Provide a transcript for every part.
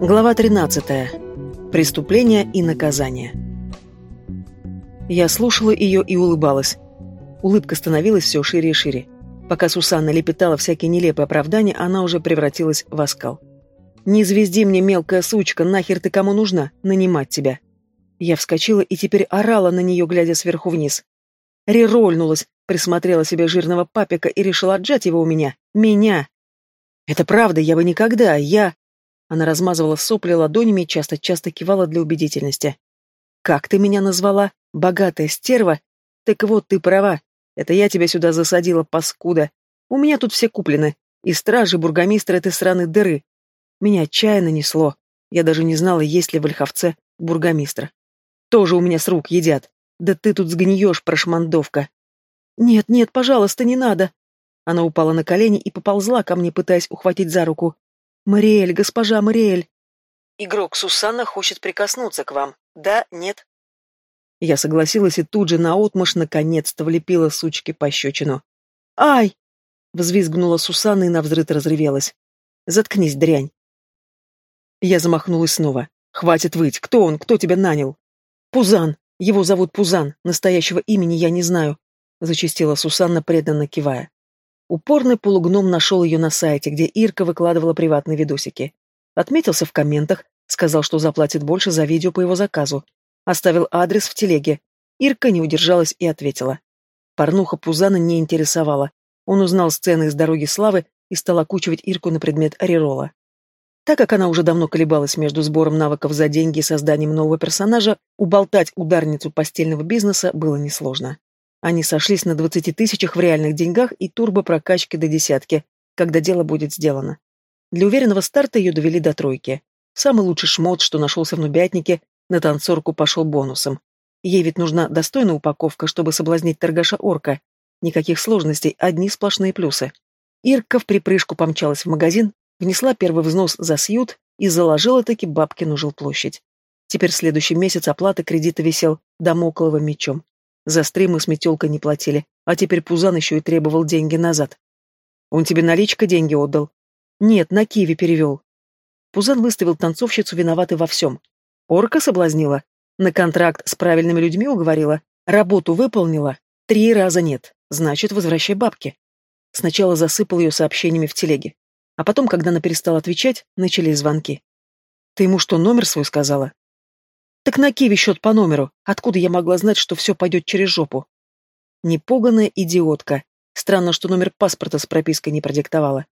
Глава 13. Преступление и наказание. Я слушала ее и улыбалась. Улыбка становилась все шире и шире. Пока Сусанна лепетала всякие нелепые оправдания, она уже превратилась в оскал. «Не звезди мне, мелкая сучка, нахер ты кому нужна? Нанимать тебя!» Я вскочила и теперь орала на нее, глядя сверху вниз. Рерольнулась, присмотрела себе жирного папика и решила отжать его у меня. Меня! Это правда, я бы никогда, я... Она размазывала сопли ладонями и часто-часто кивала для убедительности. «Как ты меня назвала? Богатая стерва? Так вот, ты права. Это я тебя сюда засадила, паскуда. У меня тут все куплены. И стражи, бургомистр этой сраной дыры. Меня отчаянно несло. Я даже не знала, есть ли в Ольховце бургомистр. Тоже у меня с рук едят. Да ты тут сгниешь, прошмандовка. Нет, нет, пожалуйста, не надо. Она упала на колени и поползла ко мне, пытаясь ухватить за руку. Мариэль, госпожа Мариэль. Игрок Сусанна хочет прикоснуться к вам. Да, нет? Я согласилась и тут же наотмашь наконец-то влепила сучке пощечину. «Ай!» — взвизгнула Сусанна и навзрыд разревелась. «Заткнись, дрянь!» Я замахнулась снова. «Хватит выть! Кто он? Кто тебя нанял?» «Пузан! Его зовут Пузан, настоящего имени я не знаю», — зачастила Сусанна, преданно кивая. Упорный полугном нашел ее на сайте, где Ирка выкладывала приватные видосики. Отметился в комментах, сказал, что заплатит больше за видео по его заказу. Оставил адрес в телеге. Ирка не удержалась и ответила. Порнуха Пузана не интересовала. Он узнал сцены из «Дороги славы» и стал окучивать Ирку на предмет Арирола. Так как она уже давно колебалась между сбором навыков за деньги и созданием нового персонажа, уболтать ударницу постельного бизнеса было несложно. Они сошлись на двадцати тысячах в реальных деньгах и турбо-прокачке до десятки, когда дело будет сделано. Для уверенного старта ее довели до тройки. Самый лучший шмот, что нашелся в нубятнике, на танцорку пошел бонусом. Ей ведь нужна достойная упаковка, чтобы соблазнить торгаша-орка. Никаких сложностей, одни сплошные плюсы. Ирка в припрыжку помчалась в магазин, внесла первый взнос за сьют и заложила таки бабкину жилплощадь. Теперь следующий месяц оплаты кредита висел домокловым мечом. За стримы с метелкой не платили, а теперь Пузан еще и требовал деньги назад. Он тебе наличка деньги отдал? Нет, на Киеве перевел. Пузан выставил танцовщицу виноватой во всем. Орка соблазнила, на контракт с правильными людьми уговорила, работу выполнила, три раза нет, значит, возвращай бабки. Сначала засыпал ее сообщениями в телеге. А потом, когда она перестала отвечать, начались звонки. «Ты ему что, номер свой сказала?» «Так на Киеве счет по номеру. Откуда я могла знать, что все пойдет через жопу?» Непуганная идиотка. Странно, что номер паспорта с пропиской не продиктовала.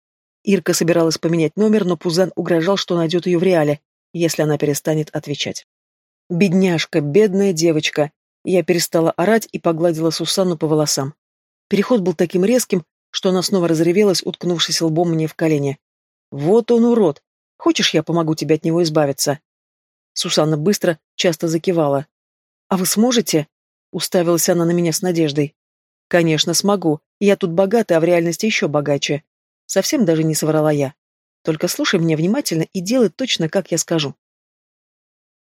Ирка собиралась поменять номер, но Пузан угрожал, что найдет ее в реале, если она перестанет отвечать. «Бедняжка, бедная девочка!» Я перестала орать и погладила Сусанну по волосам. Переход был таким резким, что она снова разревелась, уткнувшись лбом мне в колени. «Вот он, урод! Хочешь, я помогу тебе от него избавиться?» Сусанна быстро, часто закивала. «А вы сможете?» — уставилась она на меня с надеждой. «Конечно, смогу. Я тут богата, а в реальности еще богаче. Совсем даже не соврала я. Только слушай меня внимательно и делай точно, как я скажу».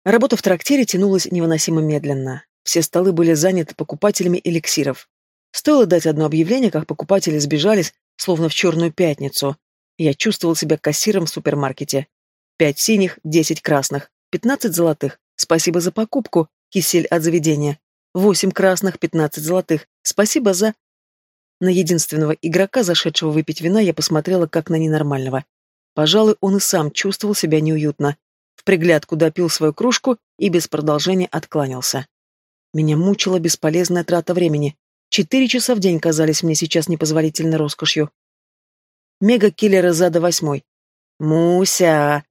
Работа в трактире тянулась невыносимо медленно. Все столы были заняты покупателями эликсиров. Стоило дать одно объявление, как покупатели сбежались, словно в черную пятницу. Я чувствовал себя кассиром в супермаркете. Пять синих, десять красных, пятнадцать золотых. Спасибо за покупку, кисель от заведения. Восемь красных, пятнадцать золотых. Спасибо за... На единственного игрока, зашедшего выпить вина, я посмотрела как на ненормального. Пожалуй, он и сам чувствовал себя неуютно. В приглядку допил свою кружку и без продолжения откланялся. Меня мучила бесполезная трата времени. Четыре часа в день казались мне сейчас непозволительной роскошью. Мега-киллеры зада восьмой. Муся!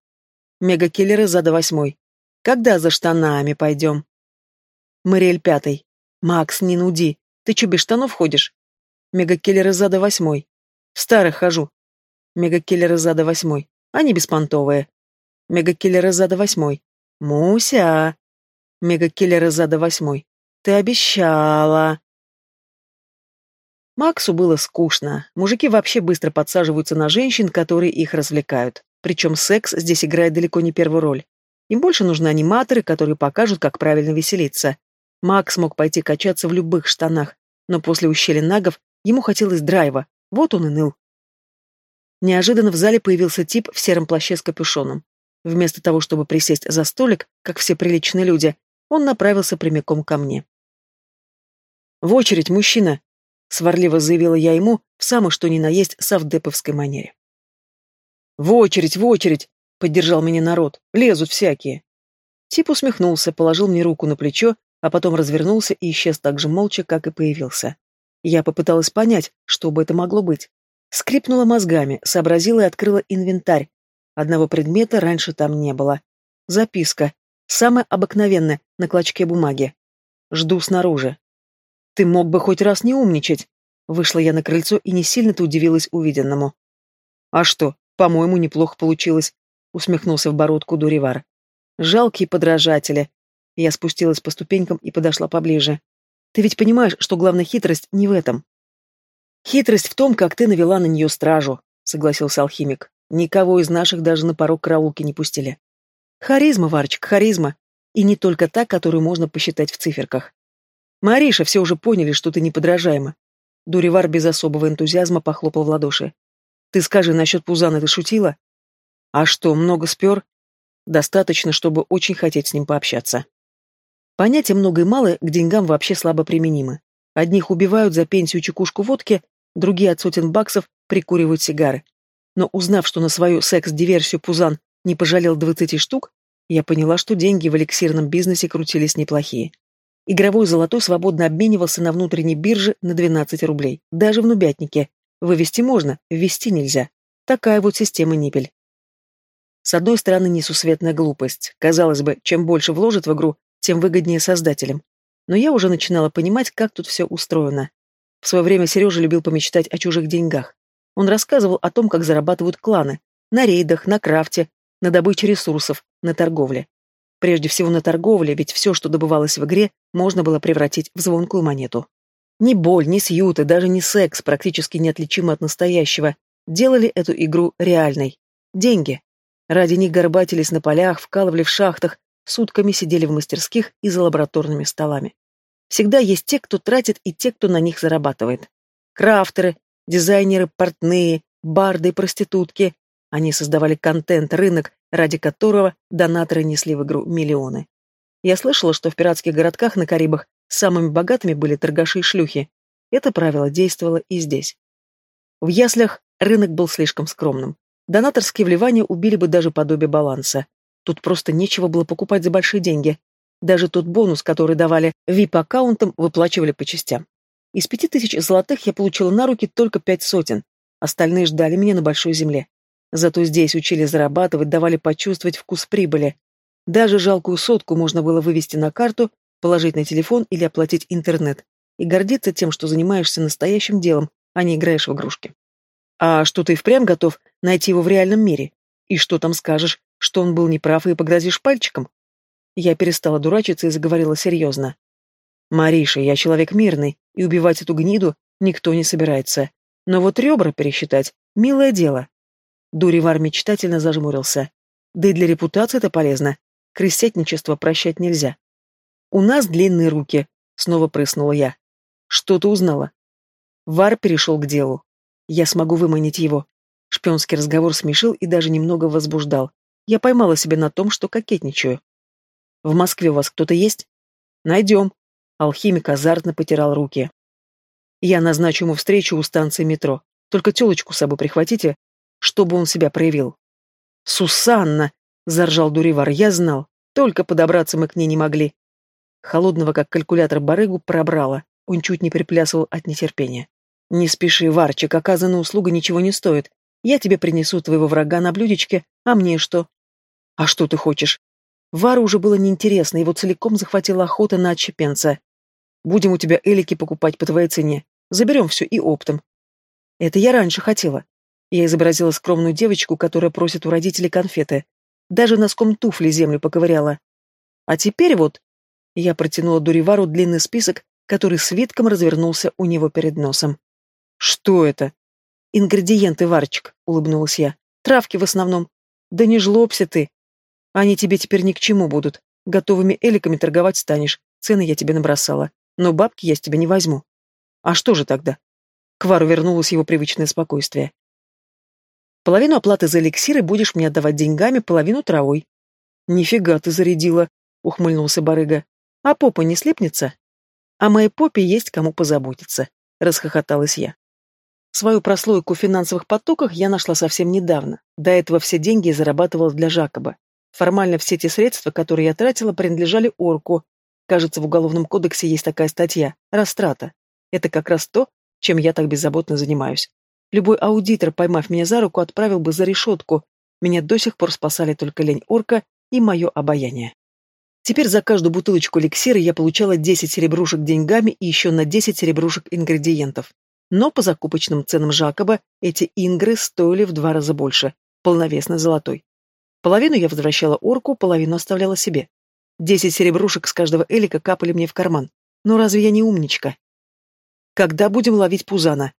Мега-киллеры зада восьмой. Когда за штанами пойдем? Мариэль пятый. Макс, не нуди. Ты че без штанов ходишь? Мега-киллеры зада восьмой. В старых хожу. Мега-киллеры зада восьмой. Они беспонтовые. Мега-киллеры зада восьмой. Муся! Мега-киллеры зада восьмой. Ты обещала. Максу было скучно. Мужики вообще быстро подсаживаются на женщин, которые их развлекают. Причем секс здесь играет далеко не первую роль. Им больше нужны аниматоры, которые покажут, как правильно веселиться. Макс мог пойти качаться в любых штанах, но после ущелья нагов ему хотелось драйва. Вот он и ныл. Неожиданно в зале появился тип в сером плаще с капюшоном. Вместо того, чтобы присесть за столик, как все приличные люди, он направился прямиком ко мне. «В очередь, мужчина!» — сварливо заявила я ему в самой что ни на есть совдеповской манере. «В очередь, в очередь!» — поддержал меня народ. «Лезут всякие!» Тип усмехнулся, положил мне руку на плечо, а потом развернулся и исчез так же молча, как и появился. Я попыталась понять, что бы это могло быть. Скрипнула мозгами, сообразила и открыла инвентарь. Одного предмета раньше там не было. Записка. Самая обыкновенная, на клочке бумаги. Жду снаружи. Ты мог бы хоть раз не умничать. Вышла я на крыльцо и не сильно-то удивилась увиденному. А что, по-моему, неплохо получилось, усмехнулся в бородку Дуривар. Жалкие подражатели. Я спустилась по ступенькам и подошла поближе. Ты ведь понимаешь, что главная хитрость не в этом. Хитрость в том, как ты навела на нее стражу, согласился алхимик. Никого из наших даже на порог караулки не пустили. Харизма, Варчик, харизма. И не только та, которую можно посчитать в циферках. Мариша, все уже поняли, что ты неподражаема. Дуривар без особого энтузиазма похлопал в ладоши. Ты скажи, насчет Пузана ты шутила? А что, много спер? Достаточно, чтобы очень хотеть с ним пообщаться. Понятие много и мало к деньгам вообще слабо применимы. Одних убивают за пенсию чекушку водки, другие от сотен баксов прикуривают сигары. Но узнав, что на свою секс-диверсию Пузан не пожалел двадцати штук, я поняла, что деньги в эликсирном бизнесе крутились неплохие. Игровой золотой свободно обменивался на внутренней бирже на 12 рублей. Даже в нубятнике. Вывести можно, ввести нельзя. Такая вот система ниппель. С одной стороны, несусветная глупость. Казалось бы, чем больше вложат в игру, тем выгоднее создателям. Но я уже начинала понимать, как тут все устроено. В свое время Сережа любил помечтать о чужих деньгах. Он рассказывал о том, как зарабатывают кланы. На рейдах, на крафте, на добыче ресурсов, на торговле. Прежде всего на торговле, ведь все, что добывалось в игре, можно было превратить в звонкую монету. Ни боль, ни сьюты, даже ни секс, практически неотличимы от настоящего, делали эту игру реальной. Деньги. Ради них горбатились на полях, вкалывали в шахтах, сутками сидели в мастерских и за лабораторными столами. Всегда есть те, кто тратит, и те, кто на них зарабатывает. Крафтеры, дизайнеры, портные, барды и проститутки. Они создавали контент, рынок, ради которого донаторы несли в игру миллионы. Я слышала, что в пиратских городках на Карибах самыми богатыми были торгаши и шлюхи. Это правило действовало и здесь. В яслях рынок был слишком скромным. Донаторские вливания убили бы даже подобие баланса. Тут просто нечего было покупать за большие деньги. Даже тот бонус, который давали VIP-аккаунтам, выплачивали по частям. Из пяти тысяч золотых я получила на руки только пять сотен. Остальные ждали меня на большой земле. Зато здесь учили зарабатывать, давали почувствовать вкус прибыли. Даже жалкую сотку можно было вывести на карту, положить на телефон или оплатить интернет. И гордиться тем, что занимаешься настоящим делом, а не играешь в игрушки. А что ты впрямь готов найти его в реальном мире? И что там скажешь, что он был неправ и погрозишь пальчиком? Я перестала дурачиться и заговорила серьезно. Мариша, я человек мирный, и убивать эту гниду никто не собирается. Но вот ребра пересчитать — милое дело. Дуривар мечтательно зажмурился. Да и для репутации это полезно. Крысятничество прощать нельзя. У нас длинные руки, снова прыснула я. Что ты узнала? Вар перешел к делу. Я смогу выманить его. Шпионский разговор смешил и даже немного возбуждал. Я поймала себя на том, что кокетничаю. «В Москве у вас кто-то есть?» «Найдем». Алхимик азартно потирал руки. «Я назначу ему встречу у станции метро. Только телочку с собой прихватите, чтобы он себя проявил». «Сусанна!» — заржал Дуривар. «Я знал. Только подобраться мы к ней не могли». Холодного, как калькулятор, барыгу пробрало. Он чуть не приплясывал от нетерпения. «Не спеши, Варчик, оказанная услуга ничего не стоит. Я тебе принесу твоего врага на блюдечке, а мне что? «А что ты хочешь?» Вару уже было неинтересно, его целиком захватила охота на отщепенца. «Будем у тебя элики покупать по твоей цене. Заберем все и оптом». «Это я раньше хотела». Я изобразила скромную девочку, которая просит у родителей конфеты. Даже носком туфли землю поковыряла. А теперь вот... Я протянула Дуривару длинный список, который свитком развернулся у него перед носом. «Что это?» «Ингредиенты, Варчик», — улыбнулась я. «Травки в основном». «Да не жлобся ты», они тебе теперь ни к чему будут. Готовыми эликами торговать станешь. Цены я тебе набросала. Но бабки я с тебя не возьму. А что же тогда? К Вару вернулось его привычное спокойствие. Половину оплаты за эликсиры будешь мне отдавать деньгами, половину травой. Нифига ты зарядила, ухмыльнулся барыга. А попа не слепнется? А моей попе есть кому позаботиться, расхохоталась я. Свою прослойку в финансовых потоках я нашла совсем недавно. До этого все деньги я зарабатывала для Жакоба. Формально все те средства, которые я тратила, принадлежали Орку. Кажется, в Уголовном кодексе есть такая статья – растрата. Это как раз то, чем я так беззаботно занимаюсь. Любой аудитор, поймав меня за руку, отправил бы за решетку. Меня до сих пор спасали только лень Орка и мое обаяние. Теперь за каждую бутылочку эликсира я получала 10 серебрушек деньгами и еще на 10 серебрушек ингредиентов. Но по закупочным ценам Жакоба эти ингры стоили в два раза больше, полновесный золотой. Половину я возвращала орку, половину оставляла себе. Десять серебрушек с каждого элика капали мне в карман. Но разве я не умничка? Когда будем ловить пузана?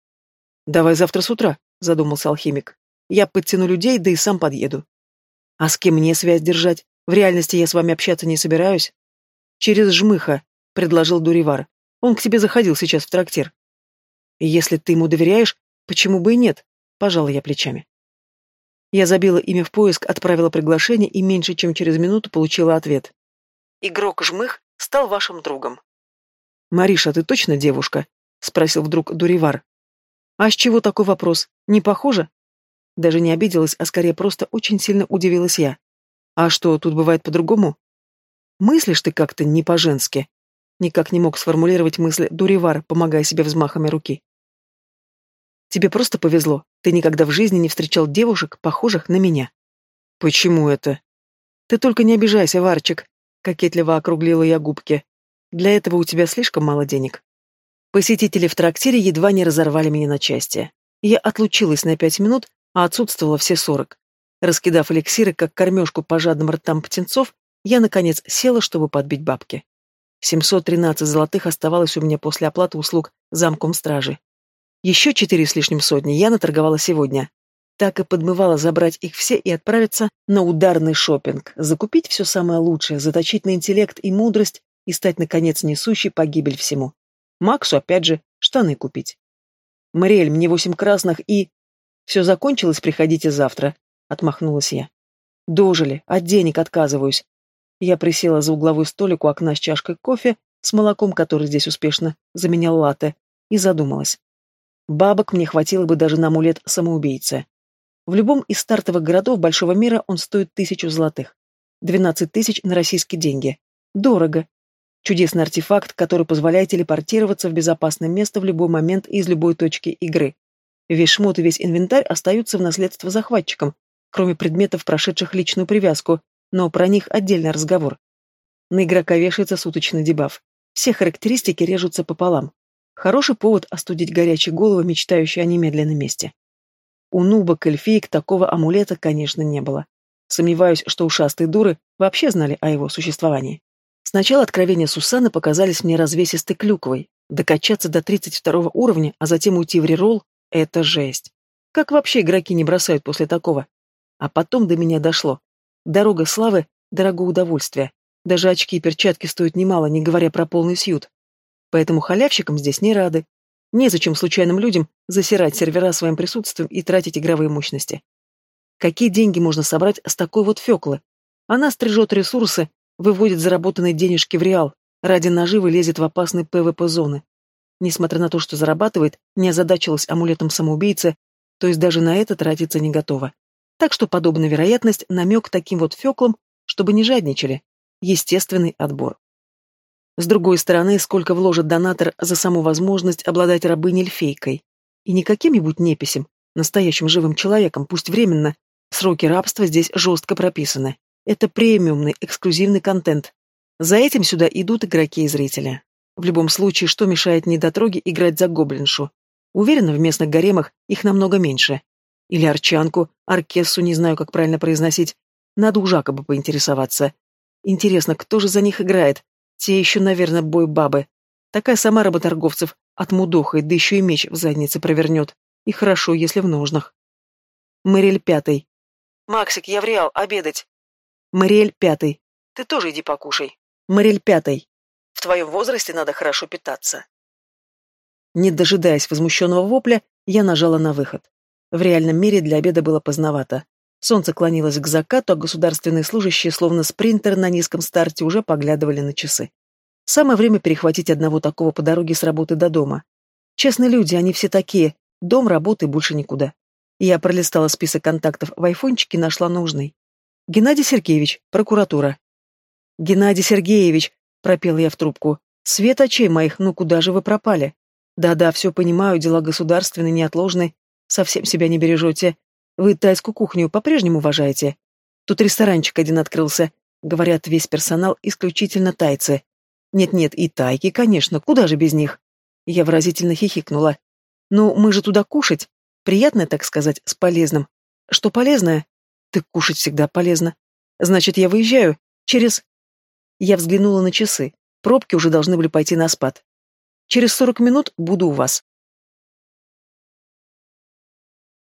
Давай завтра с утра, задумался алхимик. Я подтяну людей, да и сам подъеду. А с кем мне связь держать? В реальности я с вами общаться не собираюсь. Через жмыха, предложил Дуривар. Он к тебе заходил сейчас в трактир. Если ты ему доверяешь, почему бы и нет? Пожала я плечами. Я забила имя в поиск, отправила приглашение и меньше чем через минуту получила ответ. Игрок Жмых стал вашим другом. «Мариша, ты точно девушка?» — спросил вдруг Дуривар. «А с чего такой вопрос? Не похоже?» Даже не обиделась, а скорее просто очень сильно удивилась я. «А что, тут бывает по-другому?» «Мыслишь ты как-то не по-женски?» Никак не мог сформулировать мысль Дуривар, помогая себе взмахами руки. Тебе просто повезло. Ты никогда в жизни не встречал девушек, похожих на меня. Почему это? Ты только не обижайся, Варчик, кокетливо округлила я губки. Для этого у тебя слишком мало денег. Посетители в трактире едва не разорвали меня на части. Я отлучилась на пять минут, а отсутствовала все сорок. Раскидав эликсиры, как кормежку по жадным ртам птенцов, я, наконец, села, чтобы подбить бабки. 713 золотых оставалось у меня после оплаты услуг замком стражи. Еще четыре с лишним сотни я наторговала сегодня. Так и подмывала забрать их все и отправиться на ударный шопинг, закупить все самое лучшее, заточить на интеллект и мудрость и стать, наконец, несущей погибель всему. Максу, опять же, штаны купить. «Мариэль, мне восемь красных и...» «Все закончилось, приходите завтра», — отмахнулась я. «Дожили, от денег отказываюсь». Я присела за угловой столик у окна с чашкой кофе, с молоком, который здесь успешно заменял латте, и задумалась. Бабок мне хватило бы даже на амулет самоубийцы. В любом из стартовых городов большого мира он стоит тысячу золотых. Двенадцать тысяч на российские деньги. Дорого. Чудесный артефакт, который позволяет телепортироваться в безопасное место в любой момент из любой точки игры. Весь шмот и весь инвентарь остаются в наследство захватчикам, кроме предметов, прошедших личную привязку, но про них отдельный разговор. На игрока вешается суточный дебаф. Все характеристики режутся пополам. Хороший повод остудить горячие головы, мечтающие о немедленном месте. У нубок эльфиек такого амулета, конечно, не было. Сомневаюсь, что ушастые дуры вообще знали о его существовании. Сначала откровения Сусаны показались мне развесистой клюквой. Докачаться до 32 уровня, а затем уйти в реролл — это жесть. Как вообще игроки не бросают после такого? А потом до меня дошло. Дорога славы — дорогое удовольствие. Даже очки и перчатки стоят немало, не говоря про полный сьют. Поэтому халявщикам здесь не рады. Незачем случайным людям засирать сервера своим присутствием и тратить игровые мощности. Какие деньги можно собрать с такой вот феклы? Она стрижет ресурсы, выводит заработанные денежки в реал, ради наживы лезет в опасные ПВП-зоны. Несмотря на то, что зарабатывает, не озадачилась амулетом самоубийцы, то есть даже на это тратиться не готова. Так что подобная вероятность – намек таким вот феклам, чтобы не жадничали. Естественный отбор. С другой стороны, сколько вложит донатор за саму возможность обладать рабыней-эльфейкой. И не каким-нибудь неписем, настоящим живым человеком, пусть временно. Сроки рабства здесь жестко прописаны. Это премиумный, эксклюзивный контент. За этим сюда идут игроки и зрители. В любом случае, что мешает недотроге играть за гоблиншу? Уверена, в местных гаремах их намного меньше. Или арчанку, оркессу, не знаю, как правильно произносить. Надо у Жакоба поинтересоваться. Интересно, кто же за них играет? Те еще, наверное, бой бабы. Такая сама работорговцев отмудохает, да еще и меч в заднице провернет. И хорошо, если в ножнах. Мэриль пятый. Максик, я в Реал, обедать. Мэриль пятый. Ты тоже иди покушай. Мэриль пятый. В твоем возрасте надо хорошо питаться. Не дожидаясь возмущенного вопля, я нажала на выход. В реальном мире для обеда было поздновато. Солнце клонилось к закату, а государственные служащие, словно спринтер на низком старте, уже поглядывали на часы. Самое время перехватить одного такого по дороге с работы до дома. Честные люди, они все такие. Дом, работа и больше никуда. Я пролистала список контактов в айфончике и нашла нужный. Геннадий Сергеевич, прокуратура. Геннадий Сергеевич, пропела я в трубку. Свет очей моих, ну куда же вы пропали? Да-да, все понимаю, дела государственные, неотложные. Совсем себя не бережете. Вы тайскую кухню по-прежнему уважаете? Тут ресторанчик один открылся. Говорят, весь персонал исключительно тайцы. Нет-нет, и тайки, конечно, куда же без них? Я выразительно хихикнула. Ну, мы же туда кушать. Приятное, так сказать, с полезным. Что полезное? Ты кушать всегда полезно. Значит, я выезжаю. Через... Я взглянула на часы. Пробки уже должны были пойти на спад. Через сорок минут буду у вас.